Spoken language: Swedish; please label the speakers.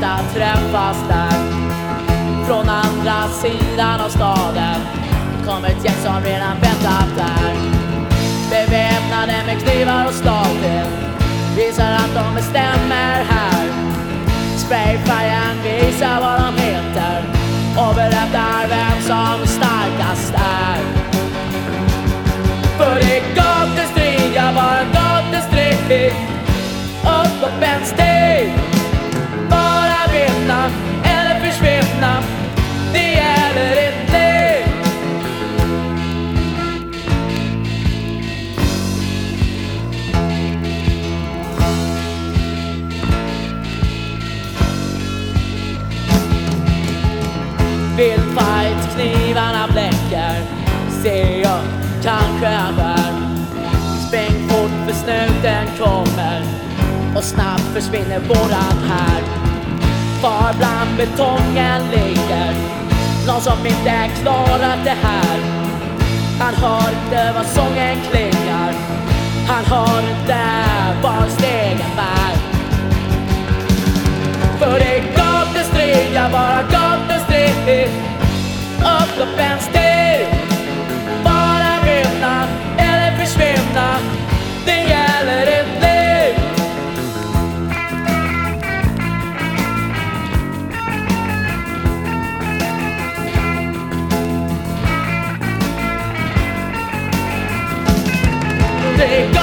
Speaker 1: ofta träffas där. Från andra sidan av staden Kommer ett gäng som redan väntat där. Beväpnade med knivar och slagfält visar att de bestämmer här. Sprayfire Vildfight, knivarna bläcker. Ser jag, kanske han bär. Spring fort för snuten kommer och snabbt försvinner våran här. Far bland betongen ligger någon som inte klarat det här. Han hör inte vad sången klingar. Han hör inte var stegen bär. upp en sten Bara vinna eller försvinna Det gäller ett liv Det